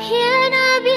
Ya Nabi